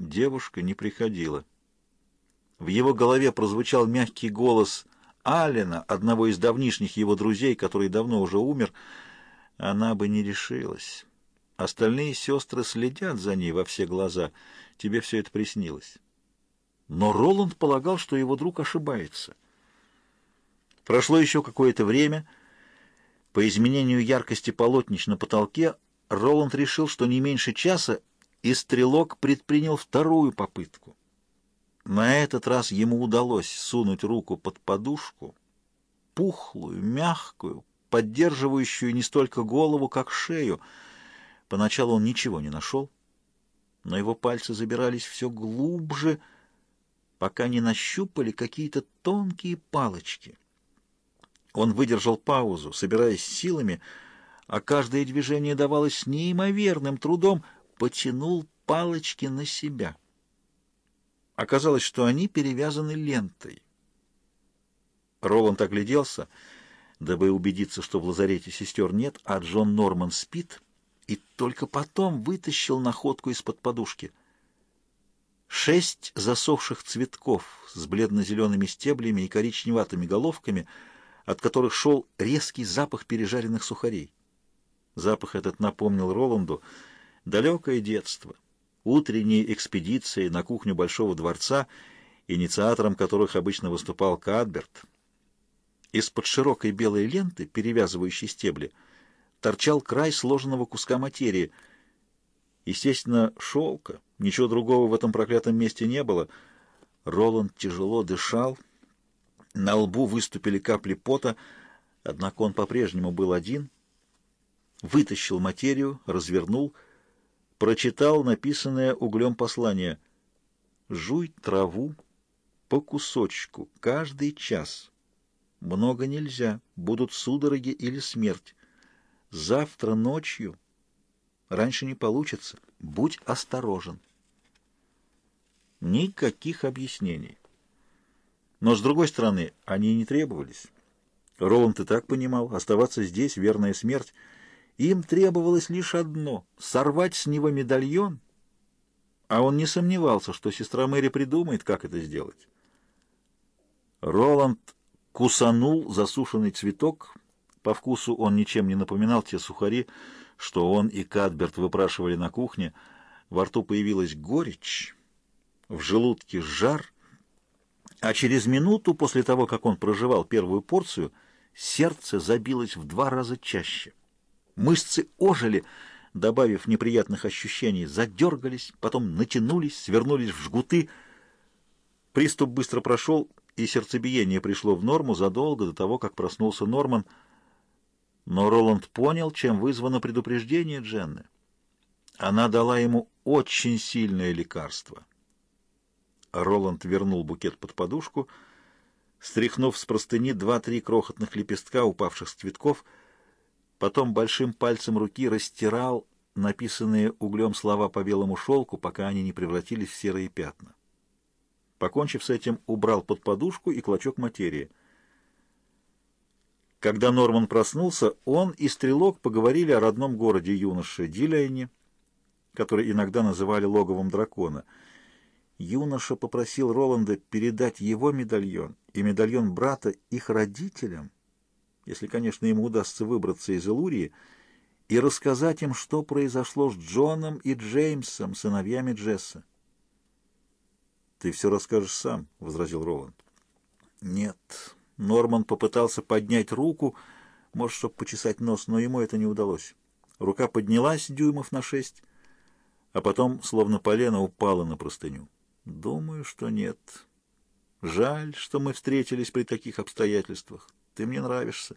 Девушка не приходила. В его голове прозвучал мягкий голос Алина, одного из давнишних его друзей, который давно уже умер. Она бы не решилась. Остальные сестры следят за ней во все глаза. Тебе все это приснилось. Но Роланд полагал, что его друг ошибается. Прошло еще какое-то время. По изменению яркости полотнищ на потолке Роланд решил, что не меньше часа, и стрелок предпринял вторую попытку. На этот раз ему удалось сунуть руку под подушку, пухлую, мягкую, поддерживающую не столько голову, как шею. Поначалу он ничего не нашел, но его пальцы забирались все глубже, пока не нащупали какие-то тонкие палочки. Он выдержал паузу, собираясь силами, а каждое движение давалось неимоверным трудом, потянул палочки на себя. Оказалось, что они перевязаны лентой. Роланд огляделся, дабы убедиться, что в лазарете сестер нет, а Джон Норман спит, и только потом вытащил находку из-под подушки. Шесть засохших цветков с бледно-зелеными стеблями и коричневатыми головками, от которых шел резкий запах пережаренных сухарей. Запах этот напомнил Роланду далекое детство — утренние экспедиции на кухню Большого дворца, инициатором которых обычно выступал Кадберт. Из-под широкой белой ленты, перевязывающей стебли, торчал край сложенного куска материи. Естественно, шелка, ничего другого в этом проклятом месте не было. Роланд тяжело дышал, на лбу выступили капли пота, однако он по-прежнему был один. Вытащил материю, развернул — прочитал написанное углем послание «Жуй траву по кусочку каждый час. Много нельзя, будут судороги или смерть. Завтра ночью раньше не получится. Будь осторожен». Никаких объяснений. Но, с другой стороны, они не требовались. Роланд и так понимал, оставаться здесь — верная смерть — им требовалось лишь одно — сорвать с него медальон, а он не сомневался, что сестра Мэри придумает, как это сделать. Роланд кусанул засушенный цветок. По вкусу он ничем не напоминал те сухари, что он и Кадберт выпрашивали на кухне. Во рту появилась горечь, в желудке жар, а через минуту после того, как он проживал первую порцию, сердце забилось в два раза чаще. Мышцы ожили, добавив неприятных ощущений, задергались, потом натянулись, свернулись в жгуты. Приступ быстро прошел, и сердцебиение пришло в норму задолго до того, как проснулся Норман. Но Роланд понял, чем вызвано предупреждение Дженны. Она дала ему очень сильное лекарство. Роланд вернул букет под подушку, стряхнув с простыни два-три крохотных лепестка, упавших с цветков — потом большим пальцем руки растирал написанные углем слова по белому шелку, пока они не превратились в серые пятна. Покончив с этим, убрал под подушку и клочок материи. Когда Норман проснулся, он и Стрелок поговорили о родном городе юноши Диляйне, который иногда называли логовом дракона. Юноша попросил Роланда передать его медальон и медальон брата их родителям, если, конечно, ему удастся выбраться из Элурии, и рассказать им, что произошло с Джоном и Джеймсом, сыновьями Джесса. «Ты все расскажешь сам», — возразил Роланд. «Нет». Норман попытался поднять руку, может, чтобы почесать нос, но ему это не удалось. Рука поднялась дюймов на шесть, а потом, словно полено, упала на простыню. «Думаю, что нет. Жаль, что мы встретились при таких обстоятельствах. Ты мне нравишься.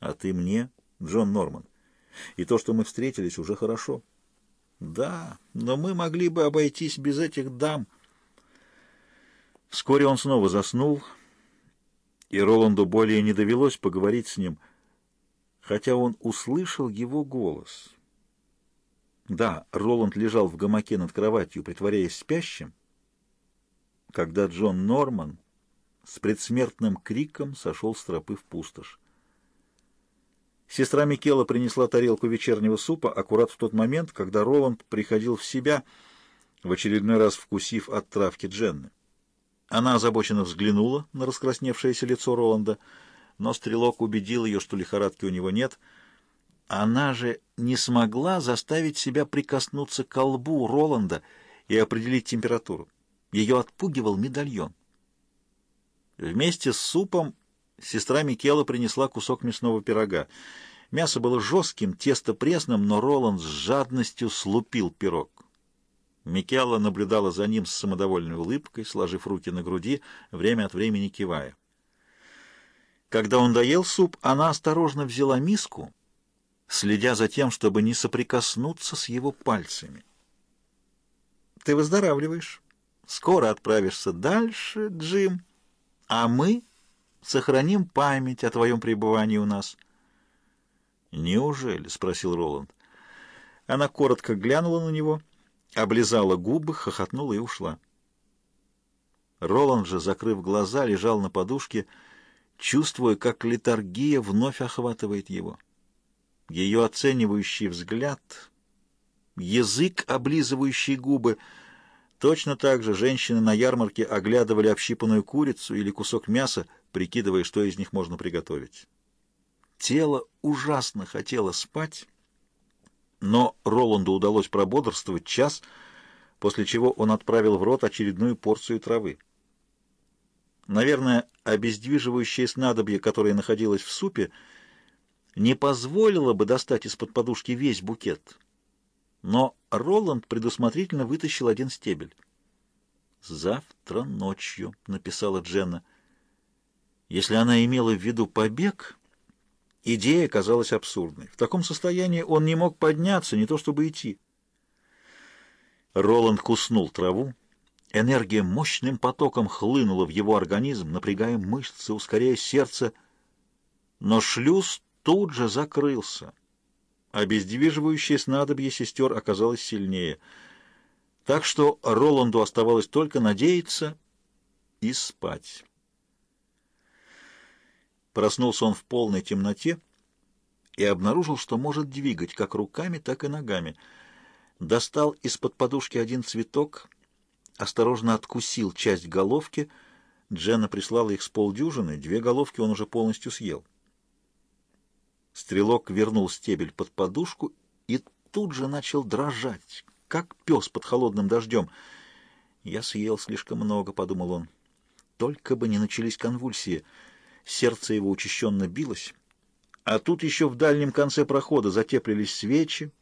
А ты мне, Джон Норман. И то, что мы встретились, уже хорошо. Да, но мы могли бы обойтись без этих дам. Вскоре он снова заснул, и Роланду более не довелось поговорить с ним, хотя он услышал его голос. Да, Роланд лежал в гамаке над кроватью, притворяясь спящим, когда Джон Норман с предсмертным криком сошел с тропы в пустошь. Сестра Микела принесла тарелку вечернего супа аккурат в тот момент, когда Роланд приходил в себя. в очередной раз вкусив от травки Дженны. Она озабоченно взглянула на раскрасневшееся лицо Роланда, но стрелок убедил ее, что лихорадки у него нет. Она же не смогла заставить себя прикоснуться к колбу Роланда и определить температуру. Ее отпугивал медальон. Вместе с супом сестра Микела принесла кусок мясного пирога. Мясо было жестким, тесто пресным, но Роланд с жадностью слупил пирог. Микела наблюдала за ним с самодовольной улыбкой, сложив руки на груди, время от времени кивая. Когда он доел суп, она осторожно взяла миску, следя за тем, чтобы не соприкоснуться с его пальцами. «Ты выздоравливаешь. Скоро отправишься дальше, Джим, а мы сохраним память о твоем пребывании у нас». «Неужели?» — спросил Роланд. Она коротко глянула на него, облизала губы, хохотнула и ушла. Роланд же, закрыв глаза, лежал на подушке, чувствуя, как литургия вновь охватывает его. Ее оценивающий взгляд, язык, облизывающий губы — Точно так же женщины на ярмарке оглядывали общипанную курицу или кусок мяса, прикидывая, что из них можно приготовить. Тело ужасно хотело спать, но Роланду удалось прободрствовать час, после чего он отправил в рот очередную порцию травы. Наверное, обездвиживающее снадобье, которое находилось в супе, не позволило бы достать из-под подушки весь букет. Но Роланд предусмотрительно вытащил один стебель. «Завтра ночью», — написала Дженна. Если она имела в виду побег, идея казалась абсурдной. В таком состоянии он не мог подняться, не то чтобы идти. Роланд куснул траву. Энергия мощным потоком хлынула в его организм, напрягая мышцы, ускоряя сердце. Но шлюз тут же закрылся. Обездвиживающее снадобье сестер оказалось сильнее. Так что Роланду оставалось только надеяться и спать. Проснулся он в полной темноте и обнаружил, что может двигать как руками, так и ногами. Достал из-под подушки один цветок, осторожно откусил часть головки. Дженна прислала их с полдюжины, две головки он уже полностью съел. Стрелок вернул стебель под подушку и тут же начал дрожать, как пес под холодным дождем. «Я съел слишком много», — подумал он. «Только бы не начались конвульсии». Сердце его учащенно билось. А тут еще в дальнем конце прохода затеплились свечи.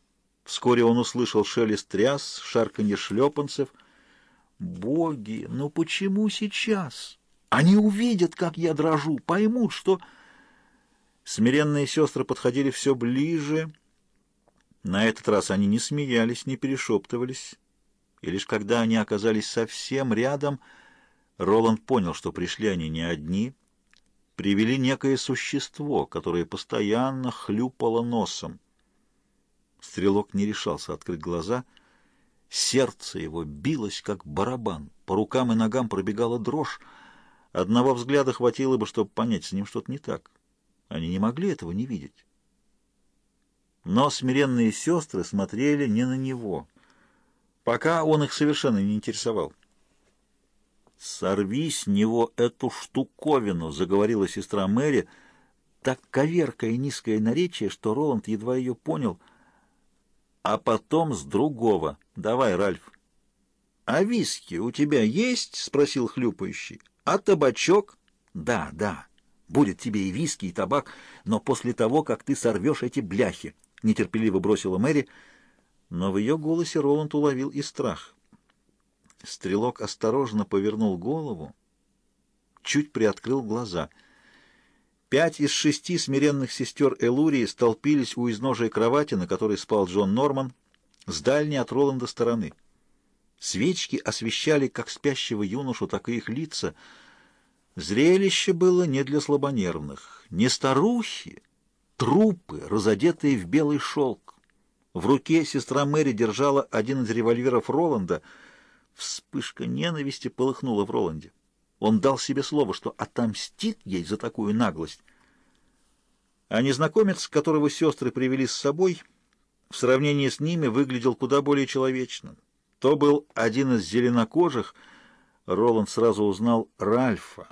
Вскоре он услышал шелест тряс, шарканье шлепанцев. «Боги, ну почему сейчас? Они увидят, как я дрожу, поймут, что...» Смиренные сестры подходили все ближе. На этот раз они не смеялись, не перешептывались. И лишь когда они оказались совсем рядом, Роланд понял, что пришли они не одни, привели некое существо, которое постоянно хлюпало носом. Стрелок не решался открыть глаза. Сердце его билось, как барабан. По рукам и ногам пробегала дрожь. Одного взгляда хватило бы, чтобы понять, с ним что-то не так. Они не могли этого не видеть. Но смиренные сестры смотрели не на него, пока он их совершенно не интересовал. «Сорви с него эту штуковину», — заговорила сестра Мэри, так коверкое и низкое наречие, что Роланд едва ее понял. «А потом с другого. Давай, Ральф». «А виски у тебя есть?» — спросил хлюпающий. «А табачок?» «Да, да». Будет тебе и виски, и табак, но после того, как ты сорвешь эти бляхи, — нетерпеливо бросила Мэри, но в ее голосе Роланд уловил и страх. Стрелок осторожно повернул голову, чуть приоткрыл глаза. Пять из шести смиренных сестер Элурии столпились у изножия кровати, на которой спал Джон Норман, с дальней от Роланда стороны. Свечки освещали как спящего юношу, так и их лица — Зрелище было не для слабонервных. Не старухи, трупы, разодетые в белый шелк. В руке сестра Мэри держала один из револьверов Роланда. Вспышка ненависти полыхнула в Роланде. Он дал себе слово, что отомстит ей за такую наглость. А незнакомец, которого сестры привели с собой, в сравнении с ними выглядел куда более человечным. То был один из зеленокожих. Роланд сразу узнал Ральфа.